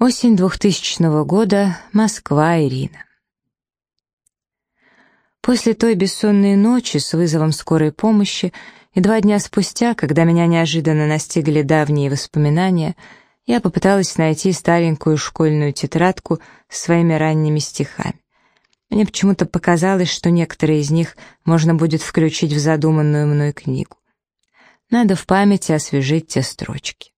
Осень 2000 года. Москва, Ирина. После той бессонной ночи с вызовом скорой помощи и два дня спустя, когда меня неожиданно настигли давние воспоминания, я попыталась найти старенькую школьную тетрадку с своими ранними стихами. Мне почему-то показалось, что некоторые из них можно будет включить в задуманную мной книгу. Надо в памяти освежить те строчки.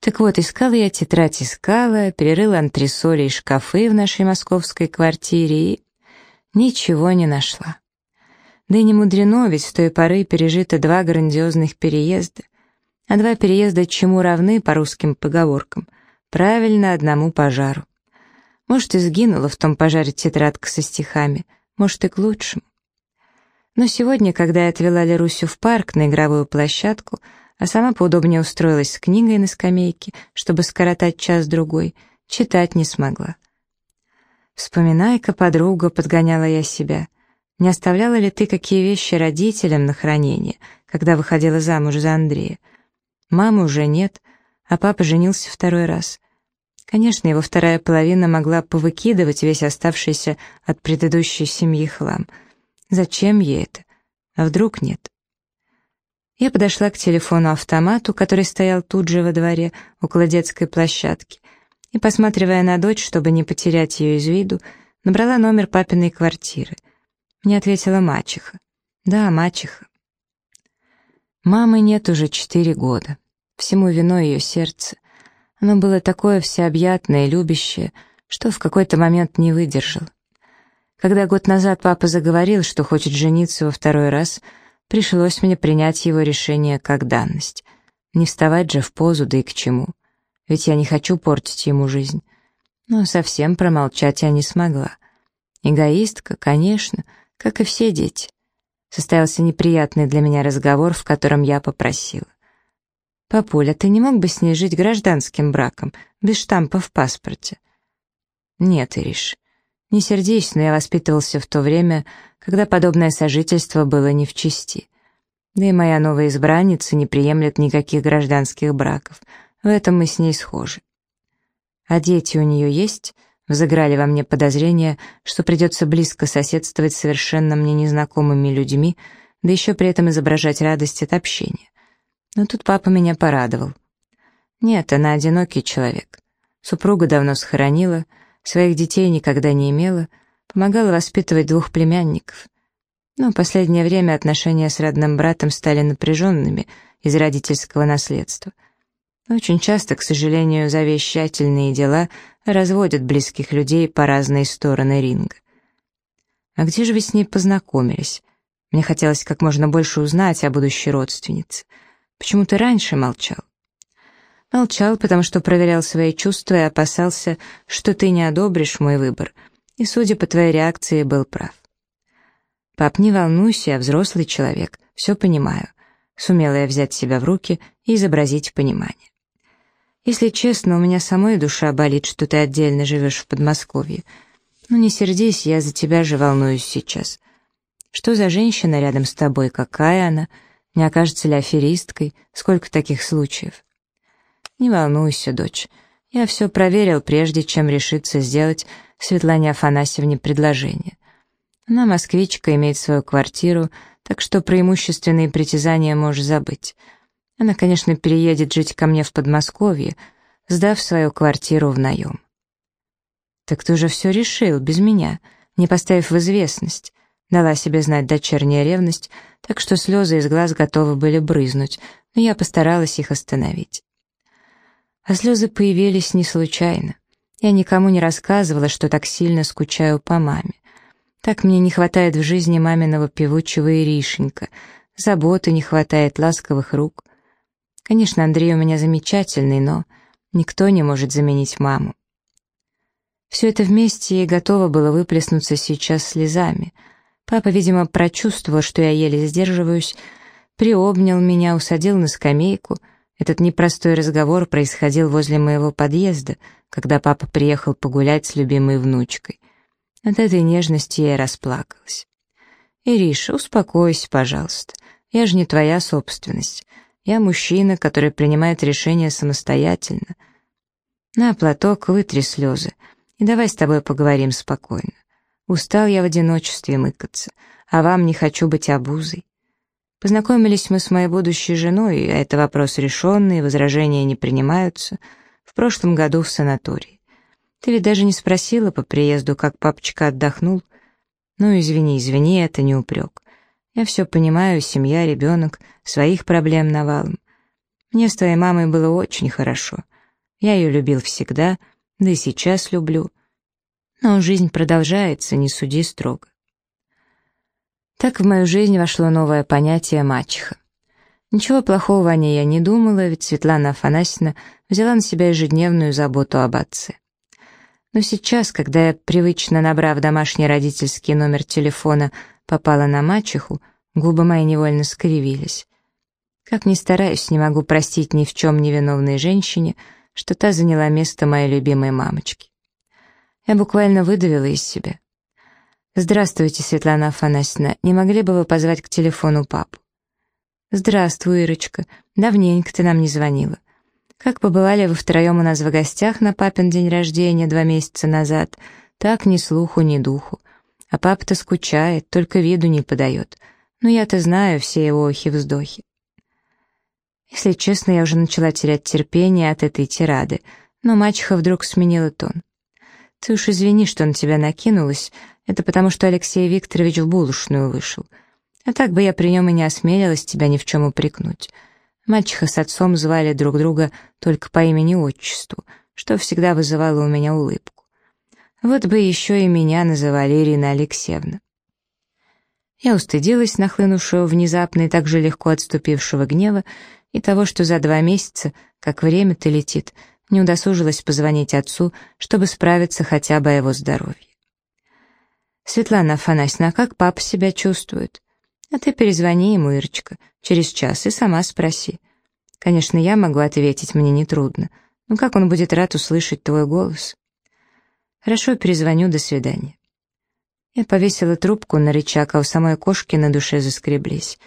Так вот, искала я тетрадь, искала, перерыла антресоли и шкафы в нашей московской квартире и ничего не нашла. Да и не мудрено, ведь с той поры пережито два грандиозных переезда. А два переезда чему равны по русским поговоркам? Правильно, одному пожару. Может, и сгинула в том пожаре тетрадка со стихами, может, и к лучшему. Но сегодня, когда я отвела Лерусю в парк на игровую площадку, а сама поудобнее устроилась с книгой на скамейке, чтобы скоротать час-другой, читать не смогла. «Вспоминай-ка, подруга», — подгоняла я себя, «не оставляла ли ты какие вещи родителям на хранение, когда выходила замуж за Андрея? Мамы уже нет, а папа женился второй раз». Конечно, его вторая половина могла повыкидывать весь оставшийся от предыдущей семьи хлам. Зачем ей это? А вдруг нет? Я подошла к телефону-автомату, который стоял тут же во дворе, около детской площадки, и, посматривая на дочь, чтобы не потерять ее из виду, набрала номер папиной квартиры. Мне ответила мачеха. «Да, мачеха». Мамы нет уже четыре года. Всему виной ее сердце. Оно было такое всеобъятное и любящее, что в какой-то момент не выдержал. Когда год назад папа заговорил, что хочет жениться во второй раз — Пришлось мне принять его решение как данность. Не вставать же в позу, да и к чему. Ведь я не хочу портить ему жизнь. Но совсем промолчать я не смогла. Эгоистка, конечно, как и все дети. Состоялся неприятный для меня разговор, в котором я попросила. «Папуля, ты не мог бы с ней жить гражданским браком, без штампа в паспорте?» «Нет, Ириш, не сердись, но я воспитывался в то время, когда подобное сожительство было не в чести. Да и моя новая избранница не приемлет никаких гражданских браков. В этом мы с ней схожи. А дети у нее есть? Взыграли во мне подозрения, что придется близко соседствовать с совершенно мне незнакомыми людьми, да еще при этом изображать радость от общения. Но тут папа меня порадовал. Нет, она одинокий человек. Супруга давно схоронила, своих детей никогда не имела — помогала воспитывать двух племянников. Но в последнее время отношения с родным братом стали напряженными из родительского наследства. Очень часто, к сожалению, завещательные дела разводят близких людей по разные стороны ринга. А где же вы с ней познакомились? Мне хотелось как можно больше узнать о будущей родственнице. Почему ты раньше молчал? Молчал, потому что проверял свои чувства и опасался, что ты не одобришь мой выбор — и, судя по твоей реакции, был прав. «Пап, не волнуйся, я взрослый человек, все понимаю». Сумела я взять себя в руки и изобразить понимание. «Если честно, у меня самой душа болит, что ты отдельно живешь в Подмосковье. Ну не сердись, я за тебя же волнуюсь сейчас. Что за женщина рядом с тобой, какая она? Не окажется ли аферисткой? Сколько таких случаев?» «Не волнуйся, дочь». Я все проверил, прежде чем решиться сделать Светлане Афанасьевне предложение. Она москвичка, имеет свою квартиру, так что преимущественные притязания можешь забыть. Она, конечно, переедет жить ко мне в Подмосковье, сдав свою квартиру в наем. «Так ты же все решил, без меня, не поставив в известность», дала себе знать дочерняя ревность, так что слезы из глаз готовы были брызнуть, но я постаралась их остановить. А слезы появились не случайно. Я никому не рассказывала, что так сильно скучаю по маме. Так мне не хватает в жизни маминого певучего Иришенька, заботы не хватает, ласковых рук. Конечно, Андрей у меня замечательный, но никто не может заменить маму. Все это вместе и готово было выплеснуться сейчас слезами. Папа, видимо, прочувствовал, что я еле сдерживаюсь, приобнял меня, усадил на скамейку — этот непростой разговор происходил возле моего подъезда, когда папа приехал погулять с любимой внучкой. От этой нежности я расплакалась. «Ириша, успокойся, пожалуйста. Я же не твоя собственность. Я мужчина, который принимает решения самостоятельно. На платок вытри слезы, и давай с тобой поговорим спокойно. Устал я в одиночестве мыкаться, а вам не хочу быть обузой. Познакомились мы с моей будущей женой, а это вопрос решенный, возражения не принимаются, в прошлом году в санатории. Ты ведь даже не спросила по приезду, как папочка отдохнул. Ну, извини, извини, это не упрек. Я все понимаю, семья, ребенок, своих проблем навалом. Мне с твоей мамой было очень хорошо. Я ее любил всегда, да и сейчас люблю. Но жизнь продолжается, не суди строго. Так в мою жизнь вошло новое понятие «мачеха». Ничего плохого о ней я не думала, ведь Светлана Афанасьевна взяла на себя ежедневную заботу об отце. Но сейчас, когда я, привычно набрав домашний родительский номер телефона, попала на мачеху, губы мои невольно скривились. Как ни стараюсь, не могу простить ни в чем невиновной женщине, что та заняла место моей любимой мамочки. Я буквально выдавила из себя. «Здравствуйте, Светлана Афанасьевна. Не могли бы вы позвать к телефону папу?» «Здравствуй, Ирочка. Давненько ты нам не звонила. Как побывали вы втроем у нас в гостях на папин день рождения два месяца назад, так ни слуху, ни духу. А папа-то скучает, только виду не подает. Но я-то знаю все его охи-вздохи. Если честно, я уже начала терять терпение от этой тирады, но мачеха вдруг сменила тон. «Ты уж извини, что на тебя накинулась, это потому, что Алексей Викторович в булочную вышел. А так бы я при нем и не осмелилась тебя ни в чем упрекнуть. Мальчиха с отцом звали друг друга только по имени-отчеству, что всегда вызывало у меня улыбку. Вот бы еще и меня называли Ирина Алексеевна. Я устыдилась нахлынувшего внезапно и так же легко отступившего гнева и того, что за два месяца, как время-то летит, не удосужилась позвонить отцу, чтобы справиться хотя бы о его здоровье. «Светлана Афанасьевна, а как папа себя чувствует?» «А ты перезвони ему, Ирочка, через час и сама спроси. Конечно, я могу ответить, мне нетрудно, но как он будет рад услышать твой голос?» «Хорошо, перезвоню, до свидания». Я повесила трубку на рычаг, а у самой кошки на душе заскреблись.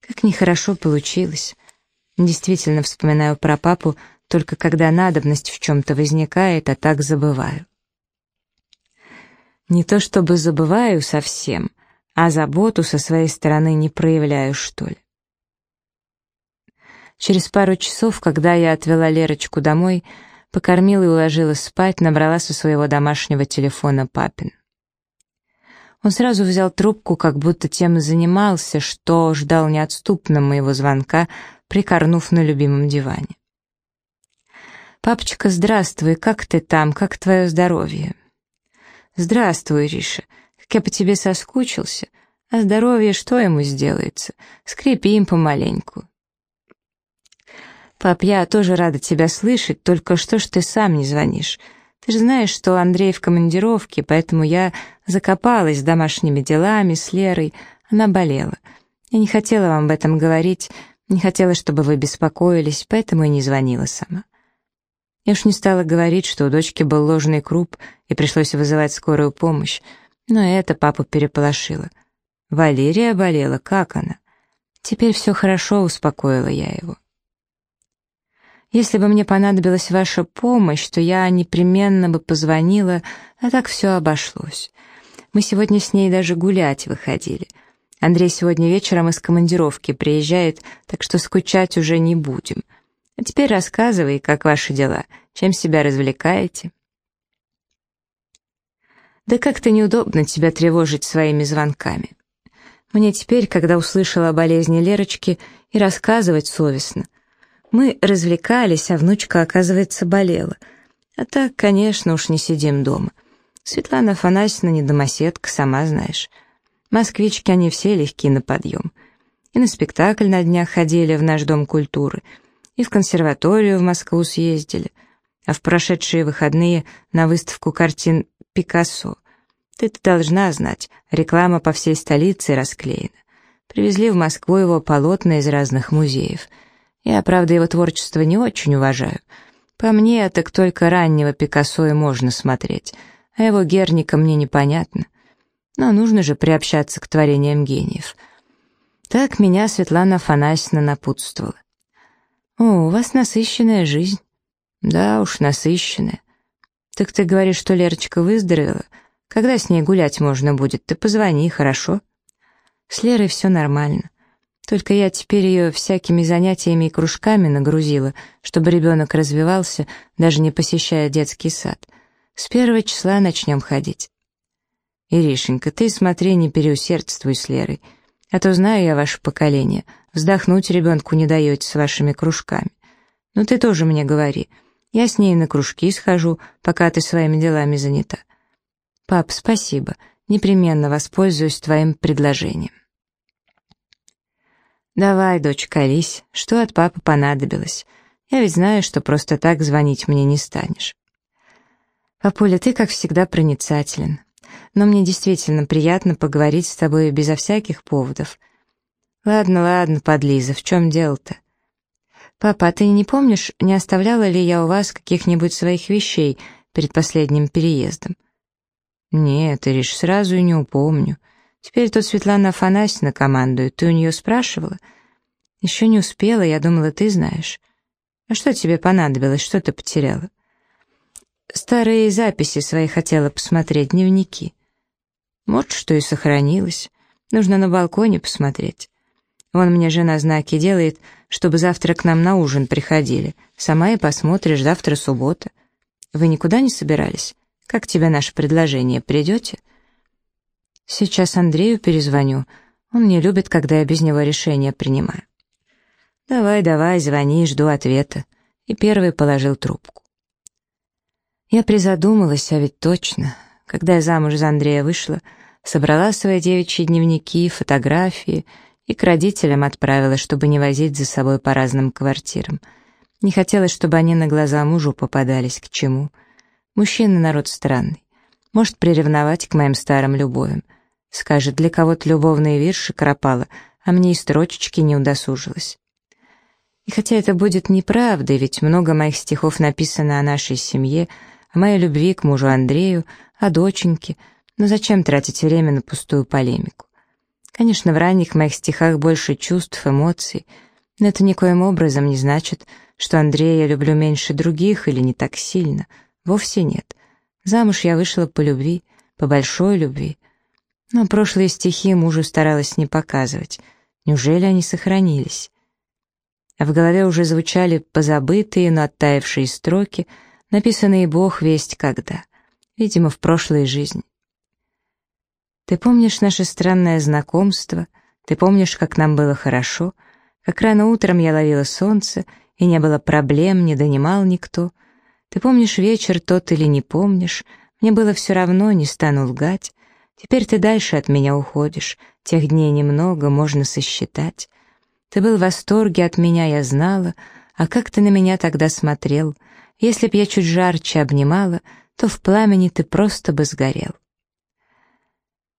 Как нехорошо получилось. Действительно вспоминаю про папу, только когда надобность в чем-то возникает, а так забываю. Не то чтобы забываю совсем, а заботу со своей стороны не проявляю, что ли. Через пару часов, когда я отвела Лерочку домой, покормила и уложила спать, набрала со своего домашнего телефона папин. Он сразу взял трубку, как будто тем и занимался, что ждал неотступно моего звонка, прикорнув на любимом диване. «Папочка, здравствуй, как ты там, как твое здоровье?» «Здравствуй, Риша. Как я по тебе соскучился. А здоровье что ему сделается? Скрипим помаленьку». «Пап, я тоже рада тебя слышать, только что ж ты сам не звонишь? Ты же знаешь, что Андрей в командировке, поэтому я закопалась с домашними делами, с Лерой. Она болела. Я не хотела вам об этом говорить, не хотела, чтобы вы беспокоились, поэтому и не звонила сама». Я уж не стала говорить, что у дочки был ложный круп, и пришлось вызывать скорую помощь, но это папу переполошило. Валерия болела, как она? Теперь все хорошо, успокоила я его. Если бы мне понадобилась ваша помощь, то я непременно бы позвонила, а так все обошлось. Мы сегодня с ней даже гулять выходили. Андрей сегодня вечером из командировки приезжает, так что скучать уже не будем. А теперь рассказывай, как ваши дела, чем себя развлекаете?» «Да как-то неудобно тебя тревожить своими звонками. Мне теперь, когда услышала о болезни Лерочки, и рассказывать совестно. Мы развлекались, а внучка, оказывается, болела. А так, конечно, уж не сидим дома. Светлана Афанасьевна не домоседка, сама знаешь. Москвички, они все легкие на подъем. И на спектакль на днях ходили в наш Дом культуры — и в консерваторию в Москву съездили, а в прошедшие выходные на выставку картин Пикассо. Ты-то должна знать, реклама по всей столице расклеена. Привезли в Москву его полотна из разных музеев. Я, правда, его творчество не очень уважаю. По мне, так только раннего Пикассо и можно смотреть, а его Герника мне непонятно. Но нужно же приобщаться к творениям гениев. Так меня Светлана Афанасьевна напутствовала. «О, у вас насыщенная жизнь». Да уж, насыщенная. Так ты говоришь, что Лерочка выздоровела? Когда с ней гулять можно будет? Ты позвони, хорошо? С Лерой все нормально. Только я теперь ее всякими занятиями и кружками нагрузила, чтобы ребенок развивался, даже не посещая детский сад. С первого числа начнем ходить. Иришенька, ты смотри, не переусердствуй с Лерой. А то знаю я ваше поколение. Вздохнуть ребенку не даете с вашими кружками. Ну ты тоже мне говори. Я с ней на кружки схожу, пока ты своими делами занята. Пап, спасибо. Непременно воспользуюсь твоим предложением. «Давай, дочка, колись, что от папы понадобилось? Я ведь знаю, что просто так звонить мне не станешь». «Папуля, ты, как всегда, проницателен. Но мне действительно приятно поговорить с тобой безо всяких поводов. Ладно, ладно, подлиза, в чем дело-то?» «Папа, а ты не помнишь, не оставляла ли я у вас каких-нибудь своих вещей перед последним переездом?» «Нет, Ириш, сразу и не упомню. Теперь тут Светлана Афанасьевна командует. Ты у нее спрашивала? Еще не успела, я думала, ты знаешь. А что тебе понадобилось, что ты потеряла? Старые записи свои хотела посмотреть, дневники. Может, что и сохранилось. Нужно на балконе посмотреть. Вон мне жена знаки делает, чтобы завтра к нам на ужин приходили. Сама и посмотришь, завтра суббота. Вы никуда не собирались? Как тебе наше предложение, придете?» Сейчас Андрею перезвоню. Он не любит, когда я без него решения принимаю. Давай, давай, звони, жду ответа. И первый положил трубку. Я призадумалась, а ведь точно. Когда я замуж за Андрея вышла, собрала свои девичьи дневники, фотографии и к родителям отправила, чтобы не возить за собой по разным квартирам. Не хотелось, чтобы они на глаза мужу попадались. К чему? Мужчина народ странный. Может приревновать к моим старым любовям. Скажет, для кого-то любовные вирши кропала, а мне и строчечки не удосужилась. И хотя это будет неправдой, ведь много моих стихов написано о нашей семье, о моей любви к мужу Андрею, о доченьке, но зачем тратить время на пустую полемику? Конечно, в ранних моих стихах больше чувств, эмоций, но это никоим образом не значит, что Андрея я люблю меньше других или не так сильно. Вовсе нет. Замуж я вышла по любви, по большой любви, но прошлые стихи мужу старалась не показывать. Неужели они сохранились? А в голове уже звучали позабытые, но оттаившие строки, написанные Бог весть когда. Видимо, в прошлой жизни. Ты помнишь наше странное знакомство? Ты помнишь, как нам было хорошо? Как рано утром я ловила солнце, и не было проблем, не донимал никто? Ты помнишь вечер тот или не помнишь? Мне было все равно, не стану лгать. Теперь ты дальше от меня уходишь, тех дней немного, можно сосчитать. Ты был в восторге от меня, я знала, а как ты на меня тогда смотрел? Если б я чуть жарче обнимала, то в пламени ты просто бы сгорел.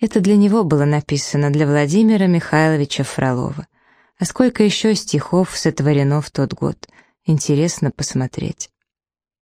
Это для него было написано, для Владимира Михайловича Фролова. А сколько еще стихов сотворено в тот год? Интересно посмотреть.